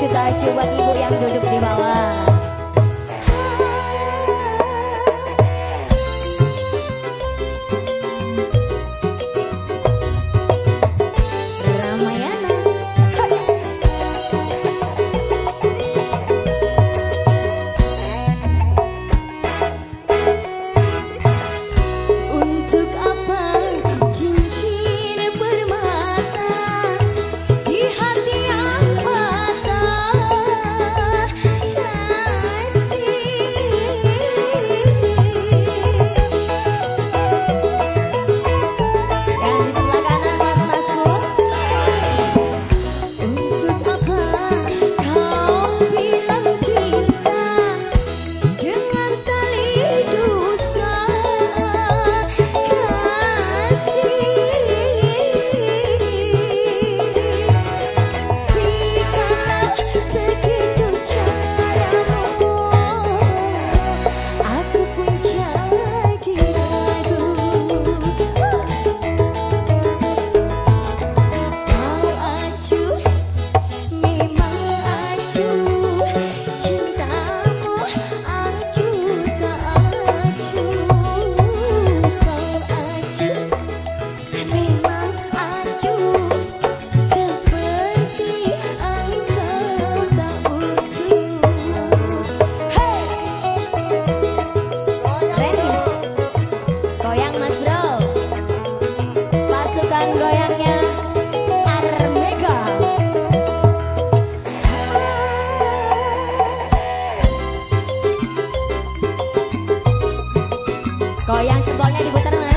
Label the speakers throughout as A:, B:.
A: juta coba buat ibu yang duduk di bawah. Golnya diputar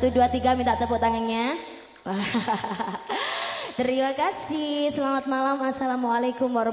A: Satu, dua, tiga minta tepuk tangannya. Terima kasih. Selamat malam. Assalamualaikum warahmatullahi